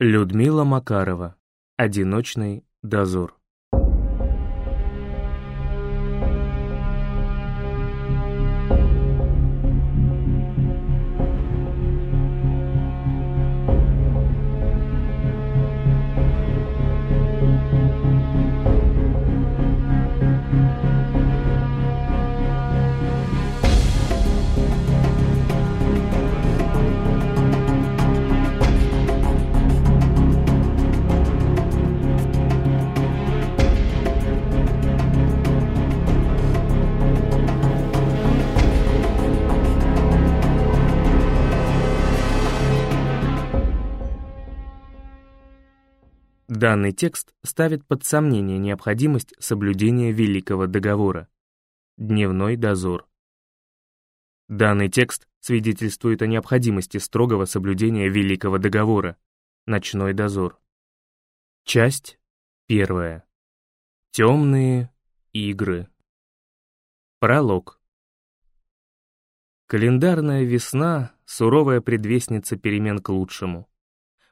Людмила Макарова. Одиночный дозор. Данный текст ставит под сомнение необходимость соблюдения Великого Договора. Дневной дозор. Данный текст свидетельствует о необходимости строгого соблюдения Великого Договора. Ночной дозор. Часть первая. Темные игры. Пролог. Календарная весна — суровая предвестница перемен к лучшему.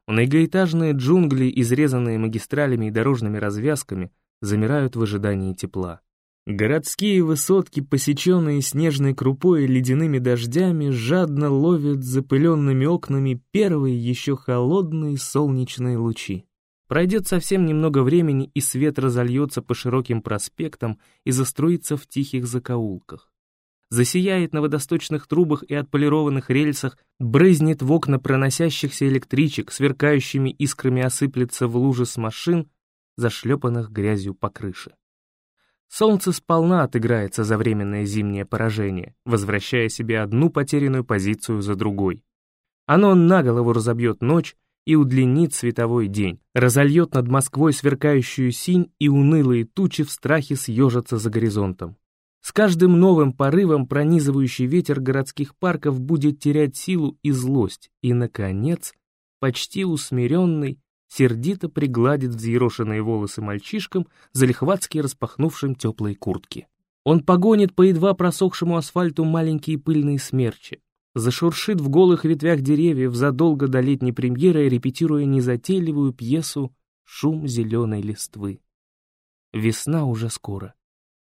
Многоэтажные джунгли, изрезанные магистралями и дорожными развязками, замирают в ожидании тепла. Городские высотки, посеченные снежной крупой и ледяными дождями, жадно ловят запыленными окнами первые еще холодные солнечные лучи. Пройдет совсем немного времени, и свет разольется по широким проспектам и заструится в тихих закоулках засияет на водосточных трубах и отполированных рельсах, брызнет в окна проносящихся электричек, сверкающими искрами осыплется в лужи с машин, зашлепанных грязью по крыше. Солнце сполна отыграется за временное зимнее поражение, возвращая себе одну потерянную позицию за другой. Оно на голову разобьет ночь и удлинит световой день, разольет над Москвой сверкающую синь и унылые тучи в страхе съежатся за горизонтом. С каждым новым порывом пронизывающий ветер городских парков будет терять силу и злость, и, наконец, почти усмиренный, сердито пригладит взъерошенные волосы мальчишкам, залихватски распахнувшим теплые куртки. Он погонит по едва просохшему асфальту маленькие пыльные смерчи, зашуршит в голых ветвях деревьев задолго до летней премьеры, репетируя незатейливую пьесу «Шум зеленой листвы». Весна уже скоро.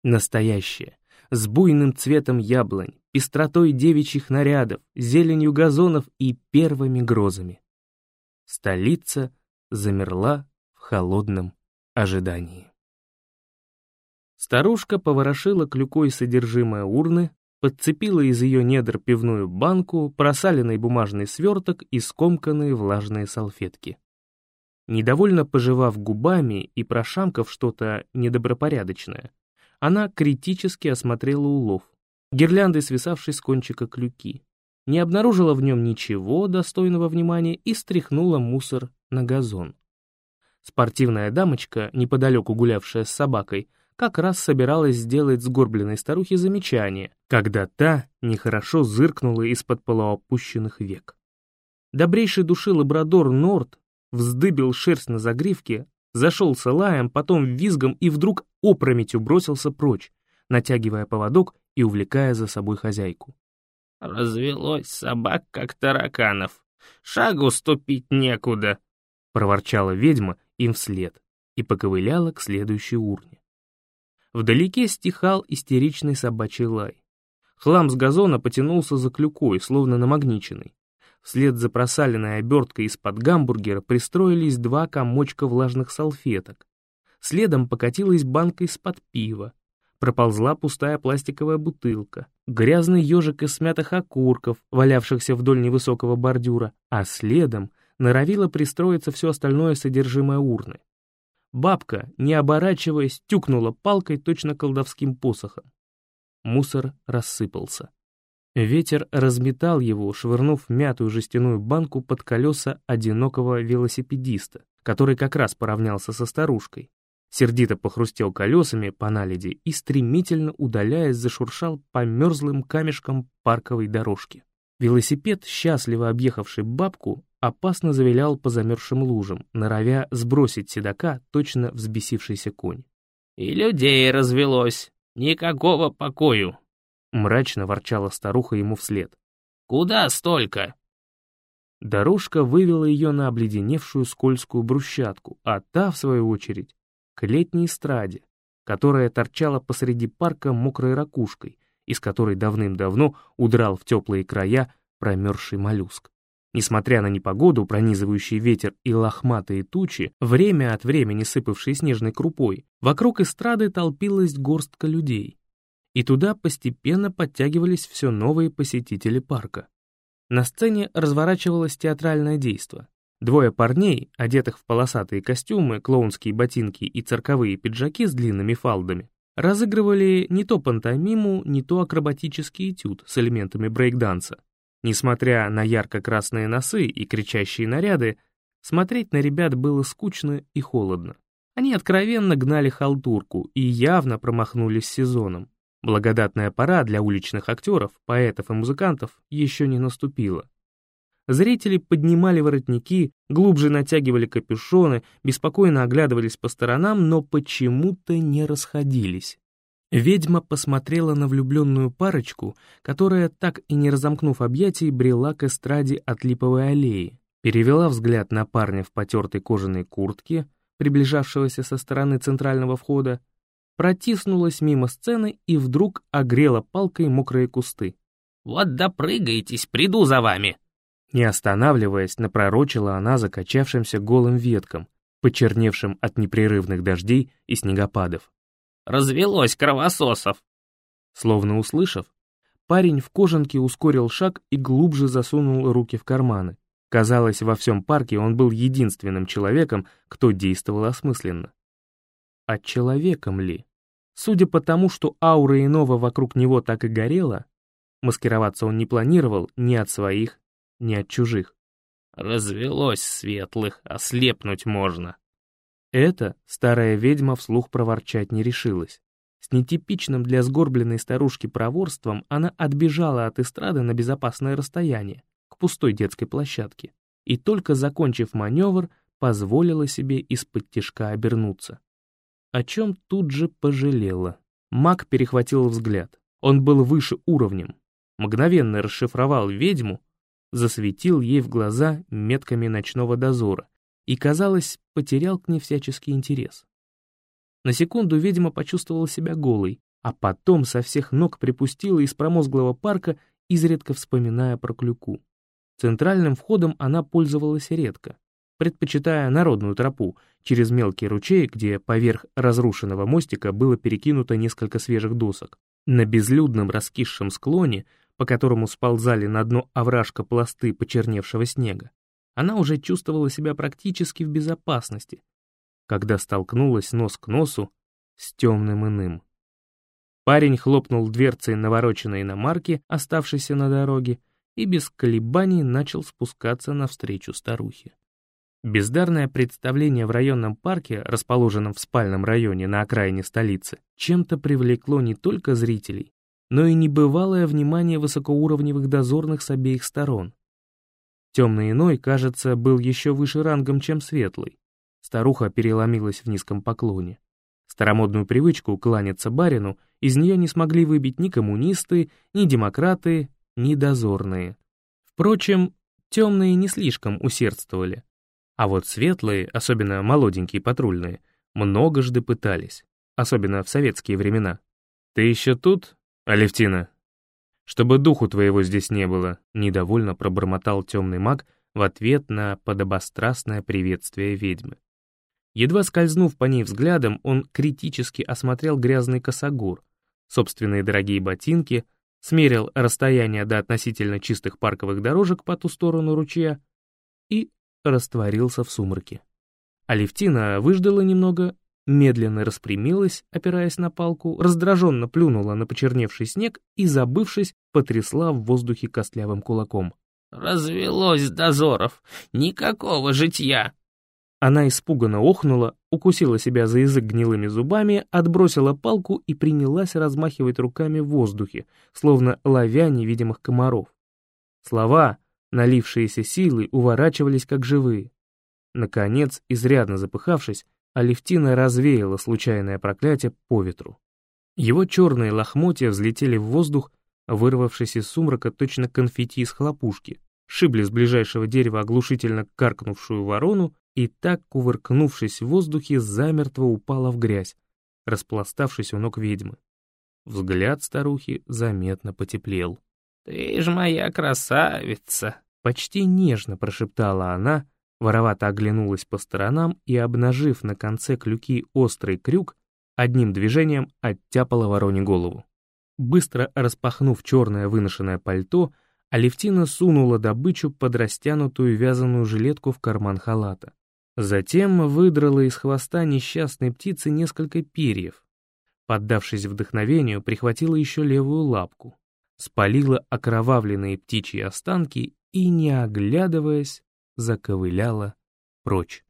Настоящая, с буйным цветом яблонь, пестротой девичьих нарядов, зеленью газонов и первыми грозами. Столица замерла в холодном ожидании. Старушка поворошила клюкой содержимое урны, подцепила из ее недр пивную банку, просаленный бумажный сверток и скомканные влажные салфетки. Недовольно пожевав губами и прошамкав что-то недобропорядочное, она критически осмотрела улов, гирлянды, свисавшей с кончика клюки. Не обнаружила в нем ничего достойного внимания и стряхнула мусор на газон. Спортивная дамочка, неподалеку гулявшая с собакой, как раз собиралась сделать сгорбленной старухе замечание, когда та нехорошо зыркнула из-под полуопущенных век. Добрейший души лабрадор Норт вздыбил шерсть на загривке, зашелся лаем, потом визгом и вдруг опрометью бросился прочь, натягивая поводок и увлекая за собой хозяйку. «Развелось собак, как тараканов. Шагу ступить некуда», — проворчала ведьма им вслед и поковыляла к следующей урне. Вдалеке стихал истеричный собачий лай. Хлам с газона потянулся за клюкой, словно намагниченный. Вслед за просаленной оберткой из-под гамбургера пристроились два комочка влажных салфеток. Следом покатилась банка из-под пива. Проползла пустая пластиковая бутылка, грязный ежик из смятых окурков, валявшихся вдоль невысокого бордюра, а следом норовило пристроиться все остальное содержимое урны. Бабка, не оборачиваясь, тюкнула палкой точно колдовским посохом. Мусор рассыпался. Ветер разметал его, швырнув мятую жестяную банку под колеса одинокого велосипедиста, который как раз поравнялся со старушкой. Сердито похрустел колесами по наледи и, стремительно удаляясь, зашуршал по мерзлым камешкам парковой дорожки. Велосипед, счастливо объехавший бабку, опасно завилял по замерзшим лужам, норовя сбросить седока точно взбесившийся конь. «И людей развелось! Никакого покою!» Мрачно ворчала старуха ему вслед. «Куда столько?» Дорожка вывела ее на обледеневшую скользкую брусчатку, а та, в свою очередь, к летней эстраде, которая торчала посреди парка мокрой ракушкой, из которой давным-давно удрал в теплые края промерзший моллюск. Несмотря на непогоду, пронизывающий ветер и лохматые тучи, время от времени сыпавшие снежной крупой, вокруг эстрады толпилась горстка людей. И туда постепенно подтягивались все новые посетители парка. На сцене разворачивалось театральное действо. Двое парней, одетых в полосатые костюмы, клоунские ботинки и цирковые пиджаки с длинными фалдами, разыгрывали не то пантомиму, не то акробатический этюд с элементами брейкданса. Несмотря на ярко-красные носы и кричащие наряды, смотреть на ребят было скучно и холодно. Они откровенно гнали халтурку и явно промахнулись сезоном. Благодатная пора для уличных актеров, поэтов и музыкантов еще не наступила. Зрители поднимали воротники, глубже натягивали капюшоны, беспокойно оглядывались по сторонам, но почему-то не расходились. Ведьма посмотрела на влюбленную парочку, которая, так и не разомкнув объятий, брела к эстраде от липовой аллеи, перевела взгляд на парня в потертой кожаной куртке, приближавшегося со стороны центрального входа, протиснулась мимо сцены и вдруг огрела палкой мокрые кусты. «Вот допрыгаетесь, приду за вами!» Не останавливаясь, напророчила она закачавшимся голым веткам, почерневшим от непрерывных дождей и снегопадов. «Развелось кровососов!» Словно услышав, парень в кожанке ускорил шаг и глубже засунул руки в карманы. Казалось, во всем парке он был единственным человеком, кто действовал осмысленно. А человеком ли? Судя по тому, что аура иного вокруг него так и горела, маскироваться он не планировал ни от своих, ни от чужих. «Развелось светлых, ослепнуть можно». Это старая ведьма вслух проворчать не решилась. С нетипичным для сгорбленной старушки проворством она отбежала от эстрады на безопасное расстояние, к пустой детской площадке, и только закончив маневр, позволила себе из-под тишка обернуться о чем тут же пожалела. Маг перехватил взгляд. Он был выше уровнем. Мгновенно расшифровал ведьму, засветил ей в глаза метками ночного дозора и, казалось, потерял к ней всяческий интерес. На секунду ведьма почувствовала себя голой, а потом со всех ног припустила из промозглого парка, изредка вспоминая про клюку. Центральным входом она пользовалась редко предпочитая народную тропу через мелкий ручей, где поверх разрушенного мостика было перекинуто несколько свежих досок. На безлюдном раскисшем склоне, по которому сползали на дно овражка пласты почерневшего снега, она уже чувствовала себя практически в безопасности, когда столкнулась нос к носу с темным иным. Парень хлопнул дверцей навороченной иномарки, оставшейся на дороге, и без колебаний начал спускаться навстречу старухе. Бездарное представление в районном парке, расположенном в спальном районе на окраине столицы, чем-то привлекло не только зрителей, но и небывалое внимание высокоуровневых дозорных с обеих сторон. Темный иной, кажется, был еще выше рангом, чем светлый. Старуха переломилась в низком поклоне. Старомодную привычку кланяться барину из нее не смогли выбить ни коммунисты, ни демократы, ни дозорные. Впрочем, темные не слишком усердствовали. А вот светлые, особенно молоденькие патрульные, многожды пытались, особенно в советские времена. «Ты еще тут, Алевтина?» «Чтобы духу твоего здесь не было», — недовольно пробормотал темный маг в ответ на подобострастное приветствие ведьмы. Едва скользнув по ней взглядом, он критически осмотрел грязный косогор, собственные дорогие ботинки, смерил расстояние до относительно чистых парковых дорожек по ту сторону ручья и растворился в сумраке. Алевтина выждала немного, медленно распрямилась, опираясь на палку, раздраженно плюнула на почерневший снег и, забывшись, потрясла в воздухе костлявым кулаком. «Развелось дозоров! Никакого житья!» Она испуганно охнула, укусила себя за язык гнилыми зубами, отбросила палку и принялась размахивать руками в воздухе, словно ловя невидимых комаров. Слова, Налившиеся силы уворачивались как живые. Наконец, изрядно запыхавшись, Алевтина развеяла случайное проклятие по ветру. Его черные лохмотья взлетели в воздух, вырвавшись из сумрака точно конфетти из хлопушки, шибли с ближайшего дерева оглушительно каркнувшую ворону и так, кувыркнувшись в воздухе, замертво упала в грязь, распластавшись у ног ведьмы. Взгляд старухи заметно потеплел. «Ты ж моя красавица!» Почти нежно прошептала она, воровато оглянулась по сторонам и, обнажив на конце клюки острый крюк, одним движением оттяпала вороне голову. Быстро распахнув черное выношенное пальто, Алевтина сунула добычу под растянутую вязаную жилетку в карман халата. Затем выдрала из хвоста несчастной птицы несколько перьев. Поддавшись вдохновению, прихватила еще левую лапку, спалила окровавленные птичьи останки и, не оглядываясь, заковыляла прочь.